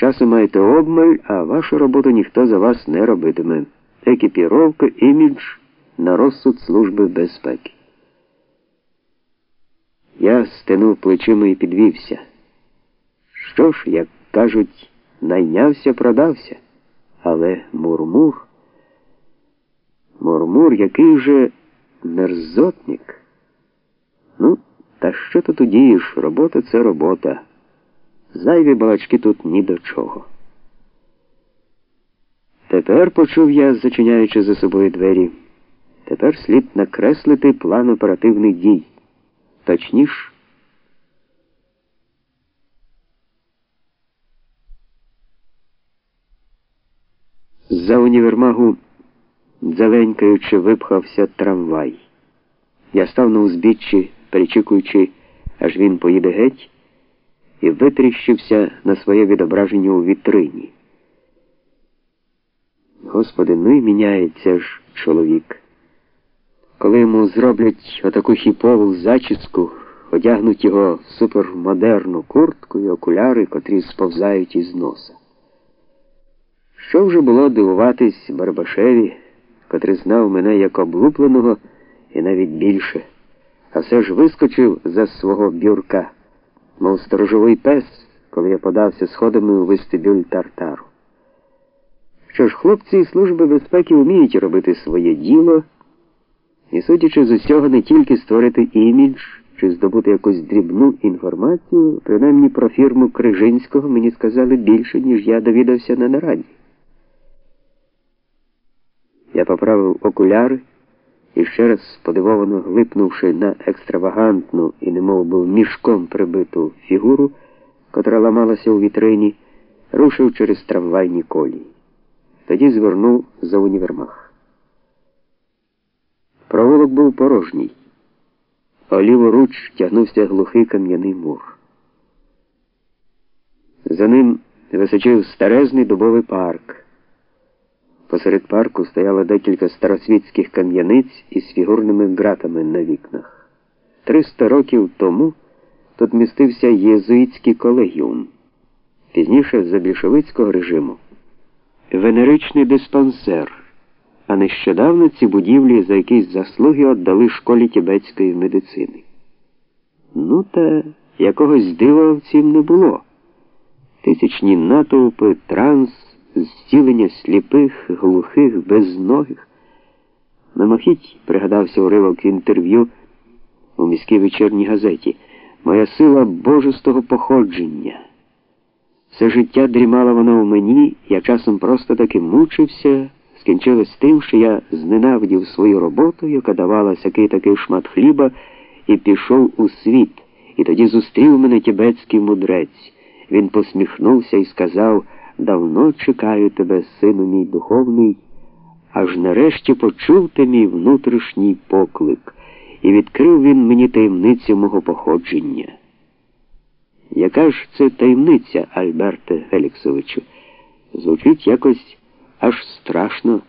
Часу маєте обмаль, а вашу роботу ніхто за вас не робитиме. Екіпіровка, імідж на розсуд Служби безпеки. Я стенув плечима і підвівся. Що ж, як кажуть, найнявся, продався. Але мурмур, мурмур, який же мерзотник. Ну, та що тут удієш? Робота це робота. Зайві балачки тут ні до чого. Тепер почув я, зачиняючи за собою двері. Тепер слід накреслити план оперативних дій. Точніш. За універмагу, дзеленькаючи, випхався трамвай. Я став на узбіччі, перечікуючи, аж він поїде геть, і витріщився на своє відображення у вітрині. Господи, ну і міняється ж чоловік. Коли йому зроблять отаку хіпову зачіску, одягнуть його в супермодерну куртку і окуляри, котрі сповзають із носа. Що вже було дивуватись Барбашеві, котрий знав мене як облупленого і навіть більше, а все ж вискочив за свого бюрка, мов сторожовий пес, коли я подався сходами у вестибюль тартару. Що ж, хлопці із Служби безпеки вміють робити своє діло, і, судячи з усього, не тільки створити імідж чи здобути якусь дрібну інформацію, принаймні про фірму Крижинського мені сказали більше, ніж я довідався на нараді. Я поправив окуляри і ще раз, подивовано глипнувши на екстравагантну і немов би мішком прибиту фігуру, котра ламалася у вітрині, рушив через трамвайні колії. Тоді звернув за універмаг. Проволок був порожній. А ліворуч тягнувся глухий кам'яний мур. За ним височив старезний дубовий парк. Посеред парку стояло декілька старосвітських кам'яниць із фігурними ґратами на вікнах. Триста років тому тут містився єзуїтський колегіум, пізніше за більшовицького режиму. Венеричний диспансер, а нещодавно ці будівлі за якісь заслуги віддали школі тібетської медицини. Ну, та якогось дива в цім не було. Тисячні натовпи, транс зцілення сліпих, глухих, безногих. Мимохідь пригадався уривок інтерв'ю у міській вечірній газеті. Моя сила божестого походження. Все життя дрімала вона в мені, я часом просто таки мучився, скінчилось тим, що я зненавидів свою роботу, яка давала сякий такий шмат хліба, і пішов у світ. І тоді зустрів мене тібетський мудрець. Він посміхнувся і сказав. Давно чекаю тебе, сину мій духовний, аж нарешті почув ти мій внутрішній поклик, і відкрив він мені таємницю мого походження. Яка ж це таємниця, Альберте Феліксовичу? Звучить якось аж страшно.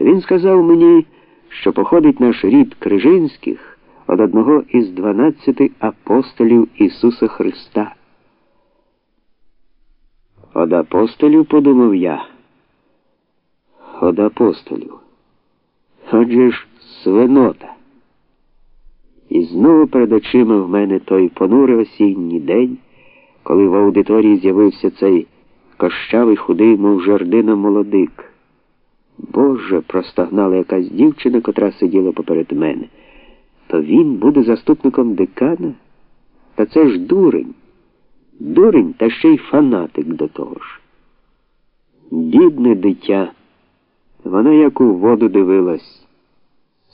Він сказав мені, що походить наш рід Крижинських від одного із дванадцяти апостолів Ісуса Христа. Од апостолів, подумав я. Од апостолів. Отже ж свинота. І знову перед очима в мене той понурий осінній день, коли в аудиторії з'явився цей кощавий худий, мов жердина молодик. Боже, простогнала якась дівчина, котра сиділа поперед мене. То він буде заступником декана? Та це ж дурень. Дурень та ще й фанатик до того ж. Бідне дитя, вона як у воду дивилась.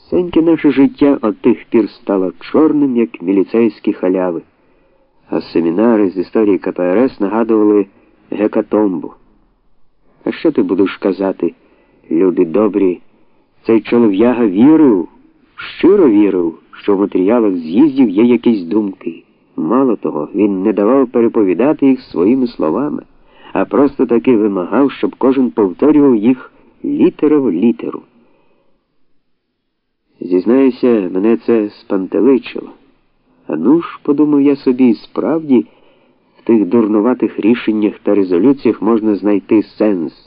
Сеньке наше життя от тих пір стало чорним, як міліцейські халяви, а семінари з історії КПРС нагадували гекатомбу. А що ти будеш казати, люди добрі? Цей чолов'яга вірив, щиро вірив, що в матеріалах з'їздів є якісь думки. Мало того, він не давав переповідати їх своїми словами, а просто таки вимагав, щоб кожен повторював їх літера в літеру. Зізнаюся, мене це спантеличило. А ну ж, подумав я собі, справді. в тих дурнуватих рішеннях та резолюціях можна знайти сенс.